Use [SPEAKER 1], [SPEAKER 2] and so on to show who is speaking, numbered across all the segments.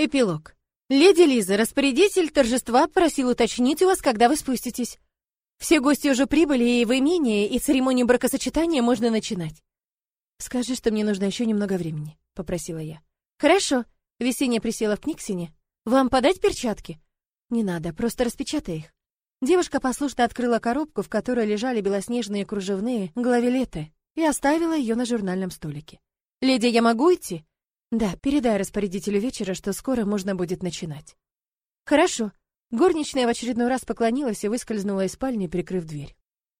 [SPEAKER 1] Эпилог. Леди Лиза, распорядитель торжества просил уточнить у вас, когда вы спуститесь. Все гости уже прибыли и в имение, и церемонию бракосочетания можно начинать. Скажи, что мне нужно еще немного времени, попросила я. Хорошо. Весенняя присела в Книксине. Вам подать перчатки? Не надо, просто распечатай их. Девушка послушно открыла коробку, в которой лежали белоснежные кружевные главилеты, и оставила ее на журнальном столике. «Леди, я могу идти?» Да, передай распорядителю вечера, что скоро можно будет начинать. Хорошо. Горничная в очередной раз поклонилась и выскользнула из спальни, прикрыв дверь.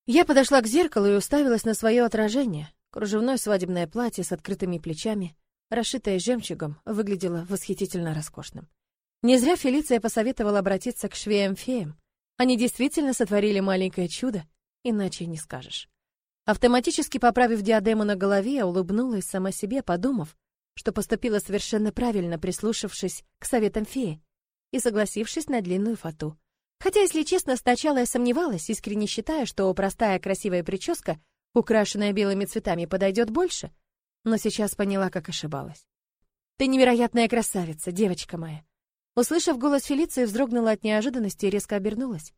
[SPEAKER 1] Я подошла к зеркалу и уставилась на свое отражение. Кружевное свадебное платье с открытыми плечами, расшитое жемчугом, выглядело восхитительно роскошным. Не зря Фелиция посоветовала обратиться к швеям-феям. Они действительно сотворили маленькое чудо, иначе не скажешь. Автоматически поправив диадему на голове, я улыбнулась сама себе, подумав, что поступила совершенно правильно, прислушавшись к советам феи и согласившись на длинную фату. Хотя, если честно, сначала я сомневалась, искренне считая, что простая красивая прическа, украшенная белыми цветами, подойдет больше, но сейчас поняла, как ошибалась. «Ты невероятная красавица, девочка моя!» Услышав голос Фелиции, вздрогнула от неожиданности и резко обернулась.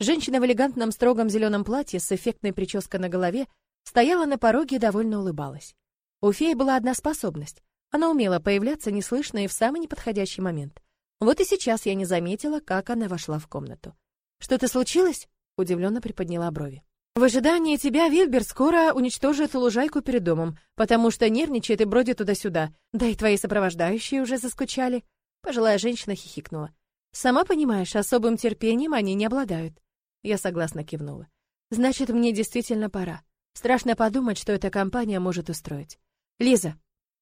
[SPEAKER 1] Женщина в элегантном строгом зеленом платье с эффектной прической на голове стояла на пороге и довольно улыбалась. У феи была одна способность она умела появляться неслышно и в самый неподходящий момент. Вот и сейчас я не заметила, как она вошла в комнату. «Что-то случилось?» — удивленно приподняла брови. «В ожидании тебя Вильбер скоро уничтожит лужайку перед домом, потому что нервничает и бродит туда-сюда. Да и твои сопровождающие уже заскучали». Пожилая женщина хихикнула. «Сама понимаешь, особым терпением они не обладают». Я согласно кивнула. «Значит, мне действительно пора. Страшно подумать, что эта компания может устроить. Лиза,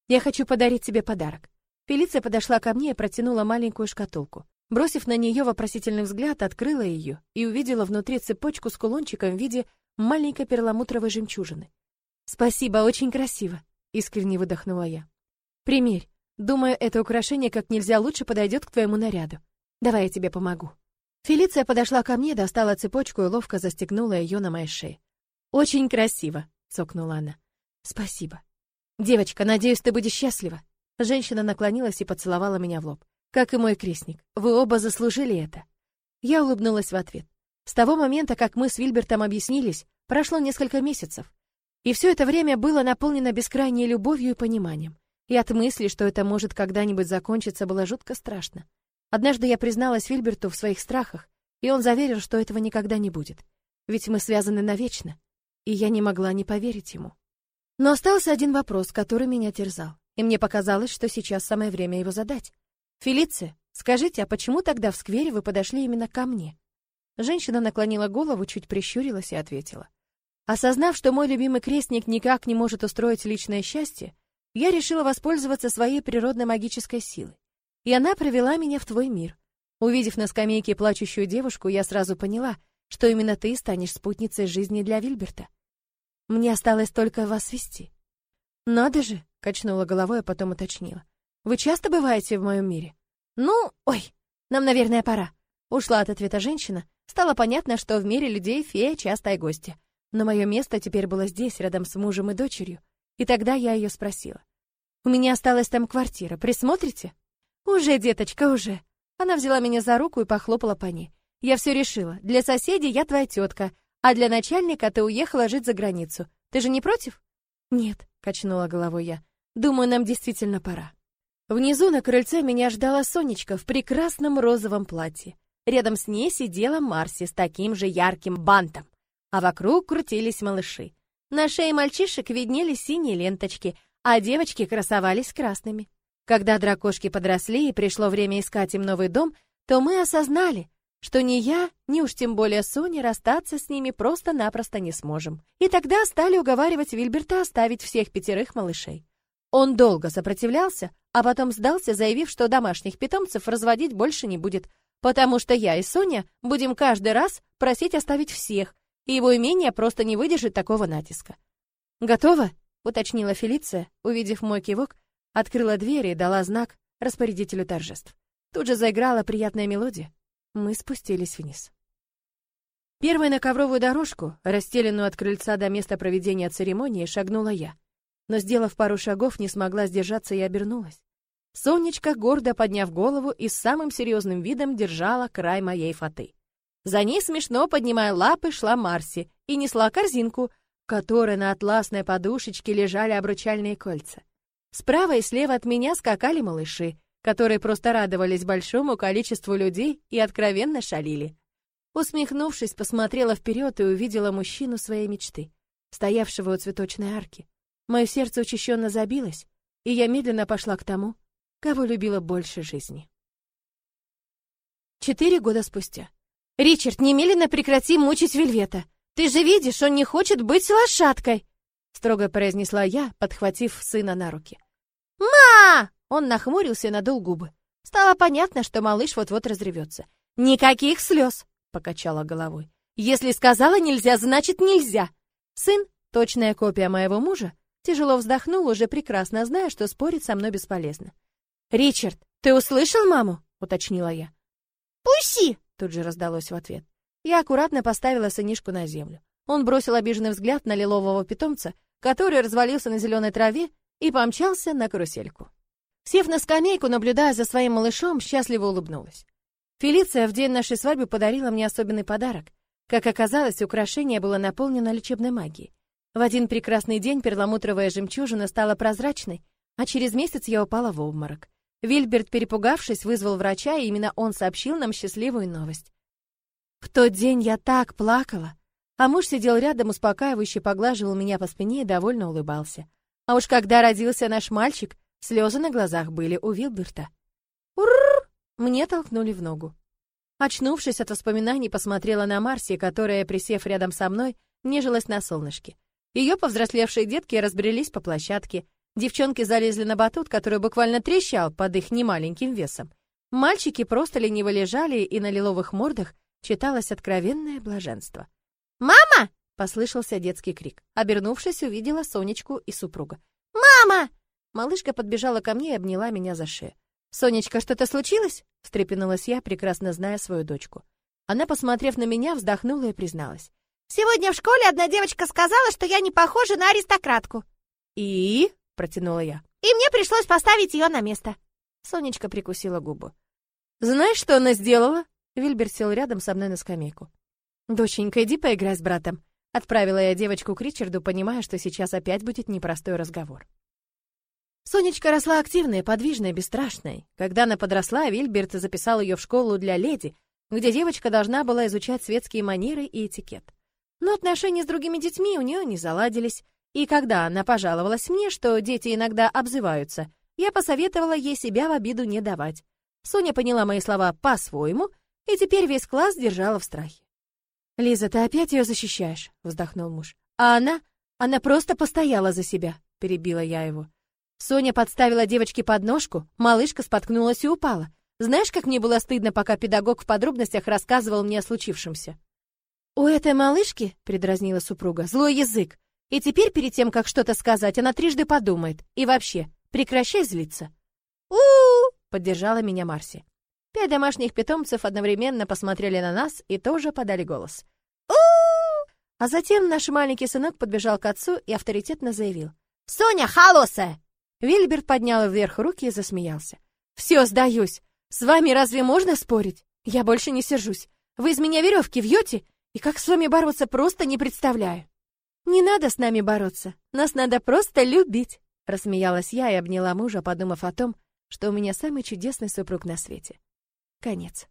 [SPEAKER 1] я хочу подарить тебе подарок. Фелиция подошла ко мне и протянула маленькую шкатулку. Бросив на нее вопросительный взгляд, открыла ее и увидела внутри цепочку с кулончиком в виде маленькой перламутровой жемчужины. «Спасибо, очень красиво», — искренне выдохнула я. «Примерь. Думаю, это украшение как нельзя лучше подойдет к твоему наряду. Давай я тебе помогу». Фелиция подошла ко мне, достала цепочку и ловко застегнула ее на моей шее. «Очень красиво», — цокнула она. «Спасибо». «Девочка, надеюсь, ты будешь счастлива». Женщина наклонилась и поцеловала меня в лоб. «Как и мой крестник. Вы оба заслужили это». Я улыбнулась в ответ. С того момента, как мы с Вильбертом объяснились, прошло несколько месяцев. И все это время было наполнено бескрайней любовью и пониманием. И от мысли, что это может когда-нибудь закончиться, было жутко страшно. Однажды я призналась Вильберту в своих страхах, и он заверил, что этого никогда не будет. Ведь мы связаны навечно. И я не могла не поверить ему. Но остался один вопрос, который меня терзал, и мне показалось, что сейчас самое время его задать. «Фелиция, скажите, а почему тогда в сквере вы подошли именно ко мне?» Женщина наклонила голову, чуть прищурилась и ответила. Осознав, что мой любимый крестник никак не может устроить личное счастье, я решила воспользоваться своей природной магической силой. И она привела меня в твой мир. Увидев на скамейке плачущую девушку, я сразу поняла, что именно ты станешь спутницей жизни для Вильберта. Мне осталось только вас вести. Надо же, качнула головой, а потом уточнила. Вы часто бываете в моем мире? Ну, ой, нам, наверное, пора. Ушла от ответа женщина. Стало понятно, что в мире людей фея частая гостья. Но мое место теперь было здесь, рядом с мужем и дочерью. И тогда я ее спросила. «У меня осталась там квартира, присмотрите?» «Уже, деточка, уже». Она взяла меня за руку и похлопала по ней. «Я все решила. Для соседей я твоя тетка, а для начальника ты уехала жить за границу. Ты же не против? Нет, качнула головой я. Думаю, нам действительно пора. Внизу на крыльце меня ждала Сонечка в прекрасном розовом платье. Рядом с ней сидела Марси с таким же ярким бантом, а вокруг крутились малыши. На шее мальчишек виднелись синие ленточки, а девочки красовались красными. Когда дракошки подросли и пришло время искать им новый дом, то мы осознали, что ни я, ни уж тем более Соня расстаться с ними просто-напросто не сможем. И тогда стали уговаривать Вильберта оставить всех пятерых малышей. Он долго сопротивлялся, а потом сдался, заявив, что домашних питомцев разводить больше не будет, потому что я и Соня будем каждый раз просить оставить всех, и его имение просто не выдержит такого натиска. «Готово?» — уточнила Фелиция, увидев мой кивок, открыла дверь и дала знак распорядителю торжеств. Тут же заиграла приятная мелодия, мы спустились вниз. Первой на ковровую дорожку, расстеленную от крыльца до места проведения церемонии, шагнула я. Но, сделав пару шагов, не смогла сдержаться и обернулась. Сонечка, гордо подняв голову и с самым серьезным видом держала край моей фаты. За ней, смешно поднимая лапы, шла Марси и несла корзинку, в которой на атласной подушечке лежали обручальные кольца. Справа и слева от меня скакали малыши, которые просто радовались большому количеству людей и откровенно шалили. Усмехнувшись, посмотрела вперед и увидела мужчину своей мечты, стоявшего у цветочной арки. Мое сердце учащенно забилось, и я медленно пошла к тому, кого любила больше жизни. Четыре года спустя. «Ричард, немедленно прекрати мучить Вельвета! Ты же видишь, он не хочет быть лошадкой!» строго произнесла я, подхватив сына на руки. «Ма!» Он нахмурился и надул губы. Стало понятно, что малыш вот-вот разревется. «Никаких слез!» — покачала головой. «Если сказала нельзя, значит нельзя!» Сын, точная копия моего мужа, тяжело вздохнул, уже прекрасно зная, что спорить со мной бесполезно. «Ричард, ты услышал маму?» — уточнила я. «Пуси!» — тут же раздалось в ответ. Я аккуратно поставила сынишку на землю. Он бросил обиженный взгляд на лилового питомца, который развалился на зеленой траве и помчался на карусельку. Сев на скамейку, наблюдая за своим малышом, счастливо улыбнулась. Фелиция в день нашей свадьбы подарила мне особенный подарок. Как оказалось, украшение было наполнено лечебной магией. В один прекрасный день перламутровая жемчужина стала прозрачной, а через месяц я упала в обморок. Вильберт, перепугавшись, вызвал врача, и именно он сообщил нам счастливую новость. В тот день я так плакала, а муж сидел рядом, успокаивающе поглаживал меня по спине и довольно улыбался. А уж когда родился наш мальчик, слезы на глазах были у Вилберта. Урр! Мне толкнули в ногу. Очнувшись от воспоминаний, посмотрела на Марси, которая, присев рядом со мной, нежилась на солнышке. Ее повзрослевшие детки разбрелись по площадке. Девчонки залезли на батут, который буквально трещал под их немаленьким весом. Мальчики просто лениво лежали, и на лиловых мордах читалось откровенное блаженство. «Мама!» — послышался детский крик. Обернувшись, увидела Сонечку и супруга. «Мама!» Малышка подбежала ко мне и обняла меня за шею. «Сонечка, что-то случилось?» — встрепенулась я, прекрасно зная свою дочку. Она, посмотрев на меня, вздохнула и призналась. «Сегодня в школе одна девочка сказала, что я не похожа на аристократку». «И?» — протянула я. «И мне пришлось поставить ее на место». Сонечка прикусила губу. «Знаешь, что она сделала?» Вильбер сел рядом со мной на скамейку. «Доченька, иди поиграй с братом», — отправила я девочку к Ричарду, понимая, что сейчас опять будет непростой разговор. Сонечка росла активной, подвижной, бесстрашной. Когда она подросла, Вильберт записал ее в школу для леди, где девочка должна была изучать светские манеры и этикет. Но отношения с другими детьми у нее не заладились, и когда она пожаловалась мне, что дети иногда обзываются, я посоветовала ей себя в обиду не давать. Соня поняла мои слова по-своему, и теперь весь класс держала в страхе. «Лиза, ты опять ее защищаешь?» — вздохнул муж. «А она? Она просто постояла за себя», — перебила я его. Соня подставила девочке подножку, малышка споткнулась и упала. Знаешь, как мне было стыдно, пока педагог в подробностях рассказывал мне о случившемся? «У этой малышки, — предразнила супруга, — злой язык. И теперь, перед тем, как что-то сказать, она трижды подумает. И вообще, прекращай злиться». «У-у-у!» — поддержала меня Марси. Пять домашних питомцев одновременно посмотрели на нас и тоже подали голос. у А затем наш маленький сынок подбежал к отцу и авторитетно заявил. «Соня холосая!» Вильберт поднял вверх руки и засмеялся. «Все, сдаюсь. С вами разве можно спорить? Я больше не сержусь. Вы из меня веревки вьете, и как с вами бороться просто не представляю». «Не надо с нами бороться. Нас надо просто любить», — рассмеялась я и обняла мужа, подумав о том, что у меня самый чудесный супруг на свете. Конец.